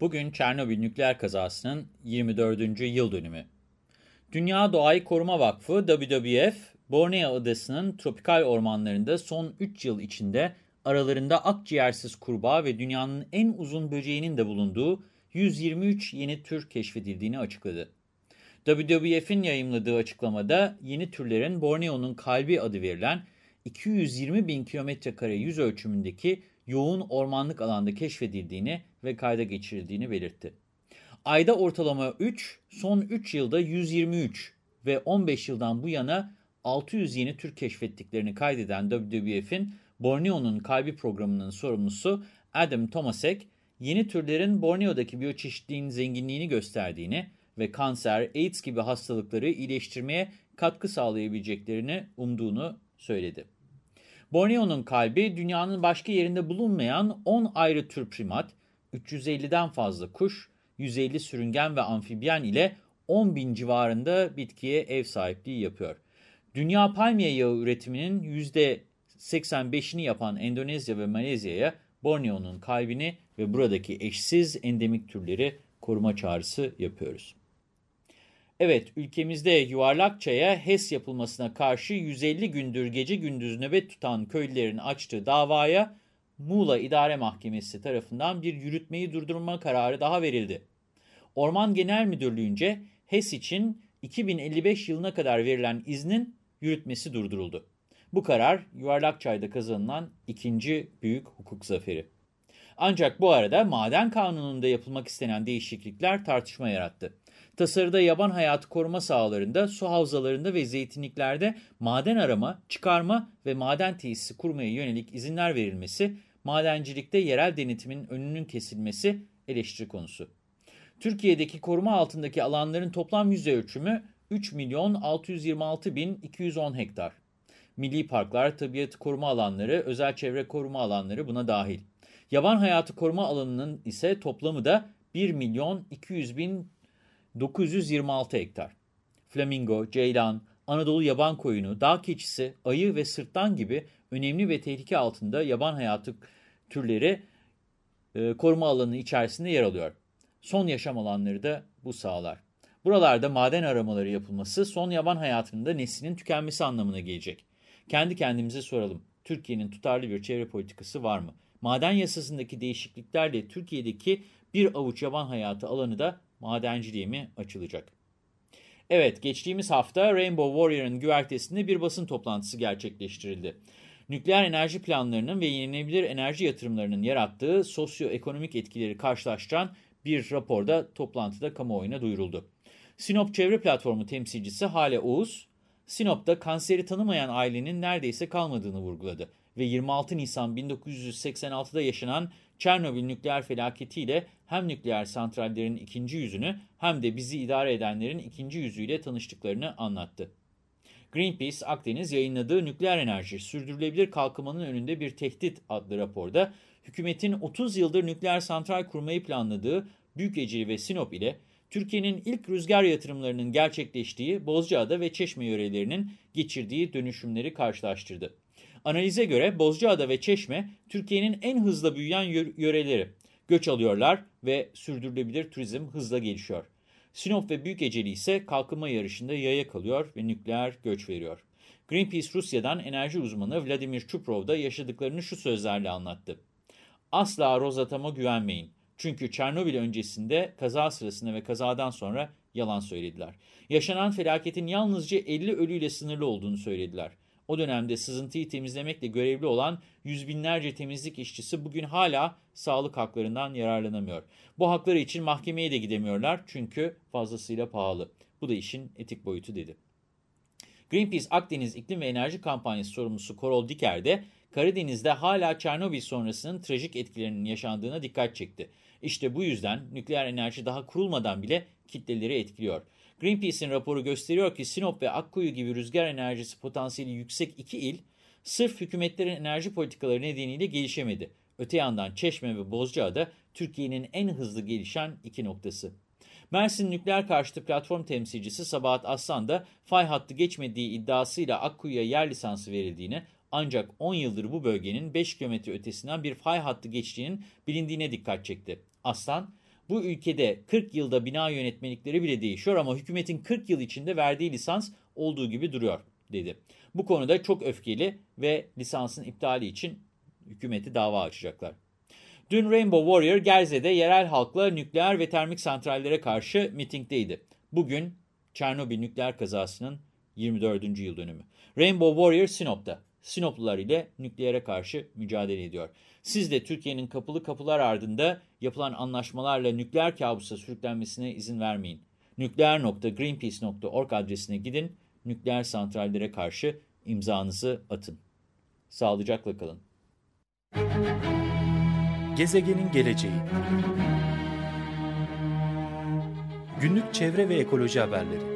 Bugün Çernobil nükleer kazasının 24. yıl dönümü. Dünya Doğayı Koruma Vakfı WWF, Borneo Adası'nın tropikal ormanlarında son 3 yıl içinde aralarında akciğersiz kurbağa ve dünyanın en uzun böceğinin de bulunduğu 123 yeni tür keşfedildiğini açıkladı. WWF'in yayımladığı açıklamada yeni türlerin Borneo'nun kalbi adı verilen 220 bin kilometre kare yüz ölçümündeki yoğun ormanlık alanda keşfedildiğini ve kayda geçirildiğini belirtti. Ayda ortalama 3, son 3 yılda 123 ve 15 yıldan bu yana 600 yeni tür keşfettiklerini kaydeden WWF'in Borneo'nun kalbi programının sorumlusu Adam Tomasek, yeni türlerin Borneo'daki biyoçeşitliğin zenginliğini gösterdiğini ve kanser, AIDS gibi hastalıkları iyileştirmeye katkı sağlayabileceklerini umduğunu söyledi. Borneo'nun kalbi dünyanın başka yerinde bulunmayan 10 ayrı tür primat, 350'den fazla kuş, 150 sürüngen ve amfibiyen ile 10 bin civarında bitkiye ev sahipliği yapıyor. Dünya palmiye yağı üretiminin %85'ini yapan Endonezya ve Malezya'ya Borneo'nun kalbini ve buradaki eşsiz endemik türleri koruma çağrısı yapıyoruz. Evet, ülkemizde Yuvarlakça'ya HES yapılmasına karşı 150 gündür gece gündüz nöbet tutan köylülerin açtığı davaya Muğla İdare Mahkemesi tarafından bir yürütmeyi durdurma kararı daha verildi. Orman Genel Müdürlüğü'nce HES için 2055 yılına kadar verilen iznin yürütmesi durduruldu. Bu karar Yuvarlakçay'da kazanılan ikinci büyük hukuk zaferi. Ancak bu arada maden kanununda yapılmak istenen değişiklikler tartışma yarattı. Tasarıda yaban hayatı koruma sahalarında, su havzalarında ve zeytinliklerde maden arama, çıkarma ve maden tesisi kurmaya yönelik izinler verilmesi, madencilikte yerel denetimin önünün kesilmesi eleştiri konusu. Türkiye'deki koruma altındaki alanların toplam yüzey ölçümü 3 milyon 626 bin 210 hektar. Milli parklar, tabiat koruma alanları, özel çevre koruma alanları buna dahil. Yaban hayatı koruma alanının ise toplamı da 1 milyon 200 bin 926 hektar. Flamingo, ceylan, Anadolu yaban koyunu, dağ keçisi, ayı ve sırtlan gibi önemli ve tehlike altında yaban hayatı türleri e, koruma alanı içerisinde yer alıyor. Son yaşam alanları da bu sağlar. Buralarda maden aramaları yapılması son yaban hayatında neslinin tükenmesi anlamına gelecek. Kendi kendimize soralım. Türkiye'nin tutarlı bir çevre politikası var mı? Maden yasasındaki değişikliklerle Türkiye'deki bir avuç yaban hayatı alanı da madenciliğe mi açılacak? Evet, geçtiğimiz hafta Rainbow Warrior'ın güvertesinde bir basın toplantısı gerçekleştirildi. Nükleer enerji planlarının ve yenilenebilir enerji yatırımlarının yarattığı sosyoekonomik etkileri karşılaştıran bir raporda toplantıda kamuoyuna duyuruldu. Sinop Çevre Platformu temsilcisi Hale Oğuz, Sinop'ta kanseri tanımayan ailenin neredeyse kalmadığını vurguladı ve 26 Nisan 1986'da yaşanan Çernobil nükleer felaketiyle hem nükleer santrallerin ikinci yüzünü hem de bizi idare edenlerin ikinci yüzüyle tanıştıklarını anlattı. Greenpeace Akdeniz yayınladığı Nükleer Enerji Sürdürülebilir Kalkınmanın Önünde Bir Tehdit adlı raporda hükümetin 30 yıldır nükleer santral kurmayı planladığı Büyükeceli ve Sinop ile Türkiye'nin ilk rüzgar yatırımlarının gerçekleştiği Bozcaada ve Çeşme yörelerinin geçirdiği dönüşümleri karşılaştırdı. Analize göre Bozcaada ve Çeşme Türkiye'nin en hızlı büyüyen yöreleri. Göç alıyorlar ve sürdürülebilir turizm hızla gelişiyor. Sinop ve Büyükeceli ise kalkınma yarışında yaya kalıyor ve nükleer göç veriyor. Greenpeace Rusya'dan enerji uzmanı Vladimir Chuprov da yaşadıklarını şu sözlerle anlattı. Asla Rosatom'a güvenmeyin. Çünkü Çernobil öncesinde kaza sırasında ve kazadan sonra yalan söylediler. Yaşanan felaketin yalnızca 50 ölüyle sınırlı olduğunu söylediler. O dönemde sızıntıyı temizlemekle görevli olan yüz binlerce temizlik işçisi bugün hala sağlık haklarından yararlanamıyor. Bu hakları için mahkemeye de gidemiyorlar çünkü fazlasıyla pahalı. Bu da işin etik boyutu dedi. Greenpeace Akdeniz İklim ve Enerji Kampanyası sorumlusu Korol Diker de Karadeniz'de hala Çernobil sonrasının trajik etkilerinin yaşandığına dikkat çekti. İşte bu yüzden nükleer enerji daha kurulmadan bile kitleleri etkiliyor. Greenpeace'in raporu gösteriyor ki Sinop ve Akkuyu gibi rüzgar enerjisi potansiyeli yüksek iki il, sırf hükümetlerin enerji politikaları nedeniyle gelişemedi. Öte yandan Çeşme ve Bozcaada Türkiye'nin en hızlı gelişen iki noktası. Mersin Nükleer Karşıtı Platform temsilcisi Sabahat Aslan da fay hattı geçmediği iddiasıyla Akkuyu'ya yer lisansı verildiğini ancak 10 yıldır bu bölgenin 5 kilometre ötesinden bir fay hattı geçtiğinin bilindiğine dikkat çekti. Aslan, bu ülkede 40 yılda bina yönetmelikleri bile değişiyor ama hükümetin 40 yıl içinde verdiği lisans olduğu gibi duruyor dedi. Bu konuda çok öfkeli ve lisansın iptali için hükümeti dava açacaklar. Dün Rainbow Warrior Gerze'de yerel halkla nükleer ve termik santrallere karşı mitingdeydi. Bugün Çernobil nükleer kazasının 24. yıl dönümü. Rainbow Warrior Sinop'ta. Sinoplular ile nükleere karşı mücadele ediyor. Siz de Türkiye'nin kapılı kapılar ardında yapılan anlaşmalarla nükleer kabusa sürüklenmesine izin vermeyin. nükleer.greenpeace.org adresine gidin, nükleer santrallere karşı imzanızı atın. Sağlıcakla kalın. Gezegenin geleceği Günlük çevre ve ekoloji haberleri